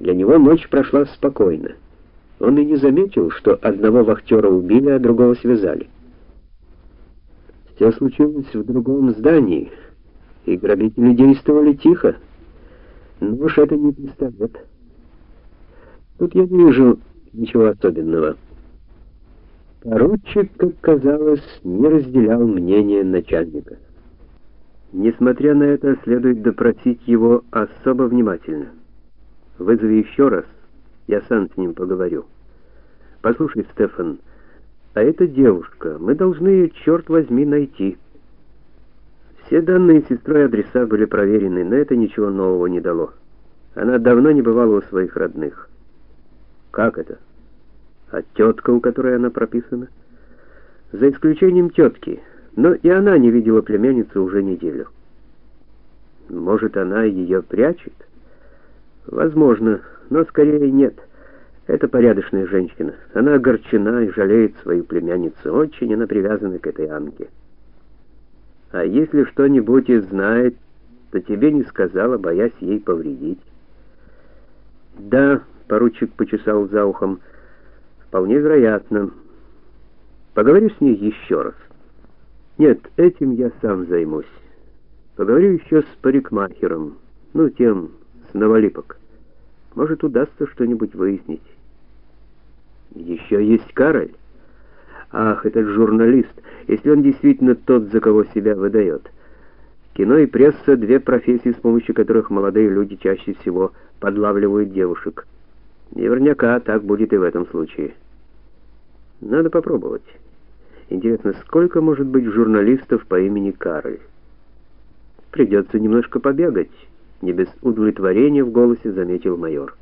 Для него ночь прошла спокойно. Он и не заметил, что одного вахтера убили, а другого связали. Все случилось в другом здании, и грабители действовали тихо. Но уж это не пистолет. Тут я не вижу ничего особенного. Поручик, как казалось, не разделял мнение начальника. Несмотря на это, следует допросить его особо внимательно. Вызови еще раз, я сам с ним поговорю. Послушай, Стефан, а эта девушка, мы должны ее, черт возьми, найти. Все данные сестрой адреса были проверены, но это ничего нового не дало. Она давно не бывала у своих родных. Как это? А тетка, у которой она прописана? За исключением тетки, но и она не видела племянницу уже неделю. Может, она ее прячет? Возможно, но скорее нет. Это порядочная женщина. Она огорчена и жалеет свою племянницу. Очень она привязана к этой Анке. А если что-нибудь и знает, то тебе не сказала, боясь ей повредить. Да, поручик почесал за ухом. Вполне вероятно. Поговорю с ней еще раз. Нет, этим я сам займусь. Поговорю еще с парикмахером, ну, тем, Новолипок. Может, удастся что-нибудь выяснить. Еще есть Кароль. Ах, этот журналист, если он действительно тот, за кого себя выдает. Кино и пресса — две профессии, с помощью которых молодые люди чаще всего подлавливают девушек. Наверняка так будет и в этом случае. Надо попробовать. Интересно, сколько может быть журналистов по имени Кароль? Придется немножко побегать, не без удовлетворения в голосе заметил майор.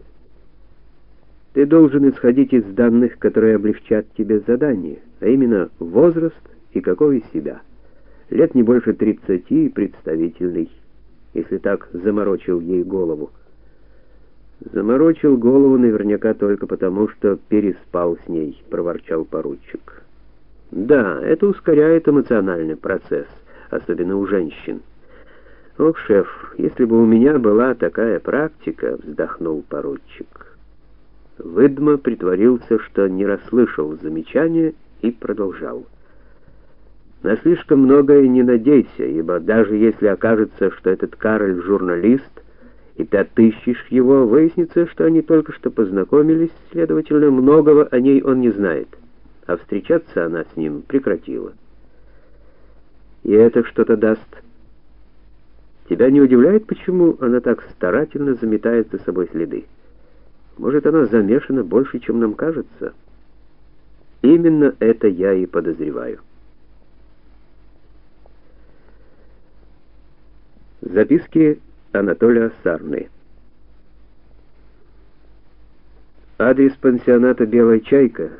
Ты должен исходить из данных, которые облегчат тебе задание, а именно возраст и какой из себя. Лет не больше 30 и представительный, если так заморочил ей голову. Заморочил голову наверняка только потому, что переспал с ней, проворчал поручик. Да, это ускоряет эмоциональный процесс, особенно у женщин. Ох, шеф, если бы у меня была такая практика, вздохнул поручик. Выдма притворился, что не расслышал замечания и продолжал. На слишком многое не надейся, ибо даже если окажется, что этот Кароль журналист, и ты отыщешь его, выяснится, что они только что познакомились, следовательно, многого о ней он не знает, а встречаться она с ним прекратила. И это что-то даст. Тебя не удивляет, почему она так старательно заметает за собой следы? Может, она замешана больше, чем нам кажется? Именно это я и подозреваю. Записки Анатолия Сарны. Адрес пансионата «Белая чайка»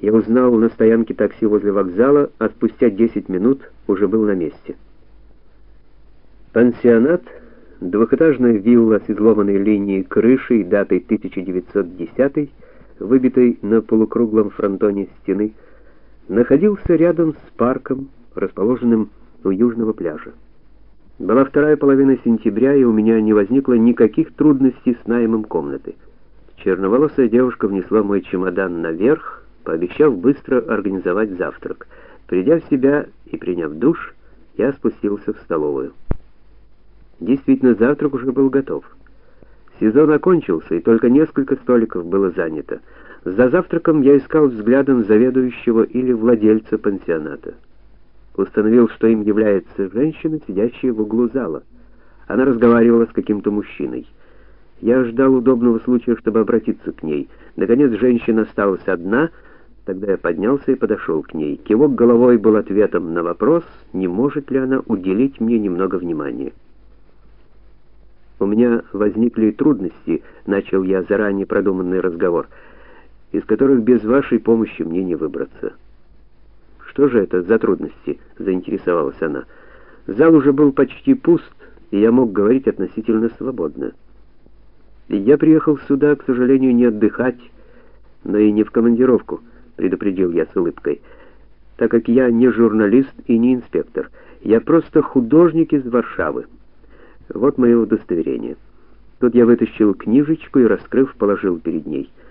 я узнал на стоянке такси возле вокзала, а спустя 10 минут уже был на месте. Пансионат — двухэтажная вилла с изломанной линией крыши и датой 1910 выбитой на полукруглом фронтоне стены, находился рядом с парком, расположенным у южного пляжа. Была вторая половина сентября, и у меня не возникло никаких трудностей с наймом комнаты. Черноволосая девушка внесла мой чемодан наверх, пообещав быстро организовать завтрак. Придя в себя и приняв душ, я спустился в столовую. Действительно, завтрак уже был готов. Сезон окончился, и только несколько столиков было занято. За завтраком я искал взглядом заведующего или владельца пансионата установил, что им является женщина, сидящая в углу зала. Она разговаривала с каким-то мужчиной. Я ждал удобного случая, чтобы обратиться к ней. Наконец женщина осталась одна, тогда я поднялся и подошел к ней. Кивок головой был ответом на вопрос, не может ли она уделить мне немного внимания. У меня возникли трудности, начал я заранее продуманный разговор, из которых без вашей помощи мне не выбраться. Что же это за трудности? заинтересовалась она. Зал уже был почти пуст, и я мог говорить относительно свободно. Я приехал сюда, к сожалению, не отдыхать, но и не в командировку, предупредил я с улыбкой. Так как я не журналист и не инспектор, я просто художник из Варшавы. Вот мое удостоверение. Тут я вытащил книжечку и, раскрыв, положил перед ней —